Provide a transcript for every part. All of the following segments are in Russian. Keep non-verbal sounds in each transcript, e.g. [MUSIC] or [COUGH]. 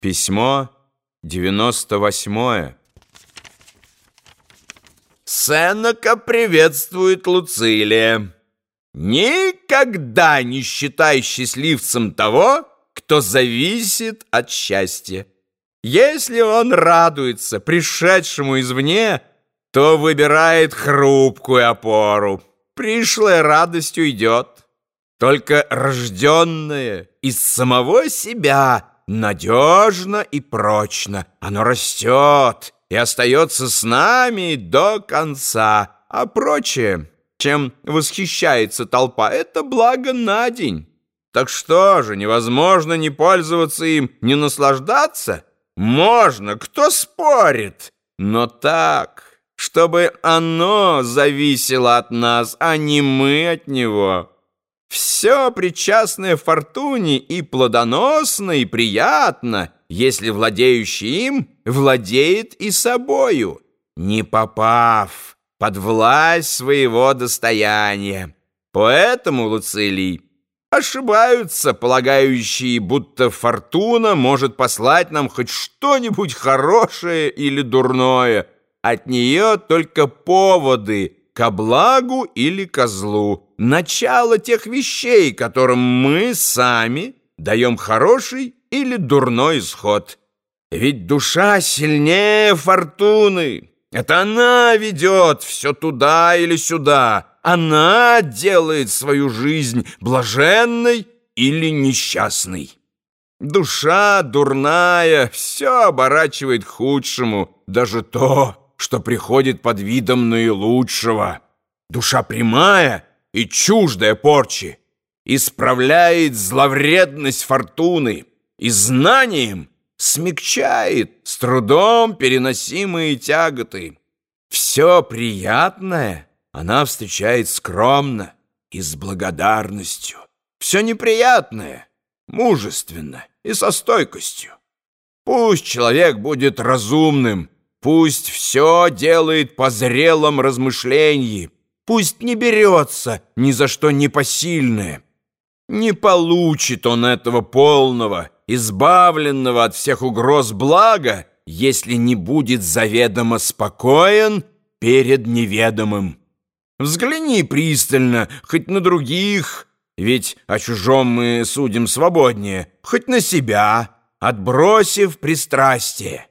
Письмо 98 Сенека приветствует Луцилия. Никогда не считай счастливцем того, кто зависит от счастья. Если он радуется пришедшему извне, то выбирает хрупкую опору. Пришлая радость уйдет. Только рожденное из самого себя надежно и прочно. Оно растет и остается с нами до конца. А прочее, чем восхищается толпа, это благо на день. Так что же, невозможно не пользоваться им, не наслаждаться? Можно, кто спорит? Но так, чтобы оно зависело от нас, а не мы от него». Все причастное фортуне и плодоносно, и приятно, если владеющий им владеет и собою, не попав под власть своего достояния. Поэтому, Луцилий, ошибаются полагающие, будто фортуна может послать нам хоть что-нибудь хорошее или дурное. От нее только поводы ко благу или ко злу, начало тех вещей, которым мы сами даем хороший или дурной исход. Ведь душа сильнее фортуны. Это она ведет все туда или сюда. Она делает свою жизнь блаженной или несчастной. Душа дурная все оборачивает к худшему, даже то, что приходит под видом наилучшего. Душа прямая и чуждая порчи, исправляет зловредность фортуны и знанием смягчает с трудом переносимые тяготы. Все приятное она встречает скромно и с благодарностью. Все неприятное мужественно и со стойкостью. Пусть человек будет разумным, Пусть все делает по зрелом размышлении, Пусть не берется ни за что непосильное. Не получит он этого полного, избавленного от всех угроз блага, если не будет заведомо спокоен перед неведомым. Взгляни пристально хоть на других, ведь о чужом мы судим свободнее, хоть на себя, отбросив пристрастие.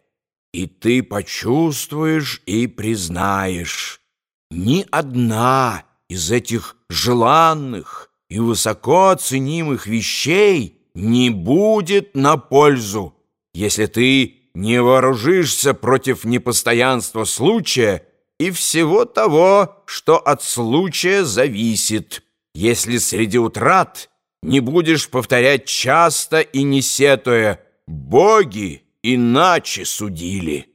И ты почувствуешь и признаешь, ни одна из этих желанных и высоко ценимых вещей не будет на пользу, если ты не вооружишься против непостоянства случая и всего того, что от случая зависит, если среди утрат не будешь повторять часто и не сетуя «Боги!» Иначе судили.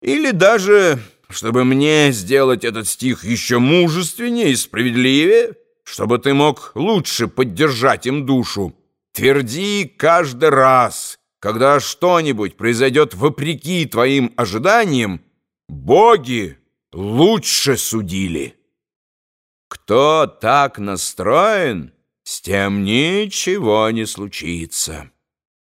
Или даже, чтобы мне сделать этот стих еще мужественнее и справедливее, чтобы ты мог лучше поддержать им душу, тверди каждый раз, когда что-нибудь произойдет вопреки твоим ожиданиям, боги лучше судили. Кто так настроен, с тем ничего не случится.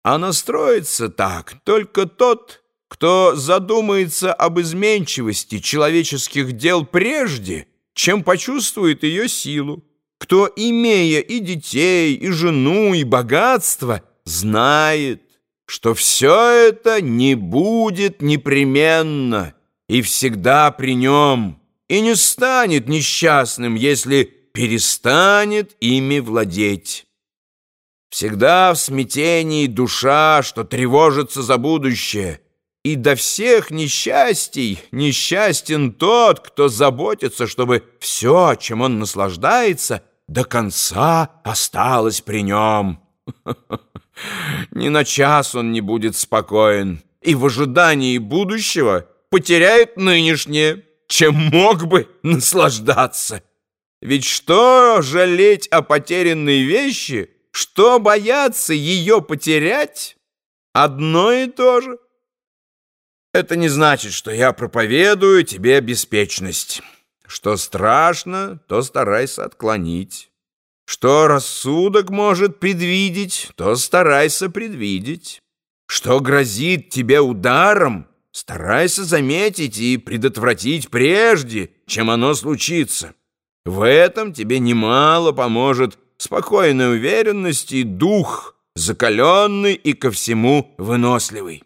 А настроится так только тот, кто задумается об изменчивости человеческих дел прежде, чем почувствует ее силу, кто, имея и детей, и жену, и богатство, знает, что все это не будет непременно и всегда при нем, и не станет несчастным, если перестанет ими владеть. Всегда в смятении душа, что тревожится за будущее. И до всех несчастий несчастен тот, кто заботится, чтобы все, чем он наслаждается, до конца осталось при нем. [LAUGHS] Ни на час он не будет спокоен, и в ожидании будущего потеряет нынешнее, чем мог бы наслаждаться. Ведь что жалеть о потерянной вещи — что бояться ее потерять, одно и то же. Это не значит, что я проповедую тебе беспечность. Что страшно, то старайся отклонить. Что рассудок может предвидеть, то старайся предвидеть. что грозит тебе ударом, старайся заметить и предотвратить прежде, чем оно случится. В этом тебе немало поможет спокойная уверенность и дух, закаленный и ко всему выносливый.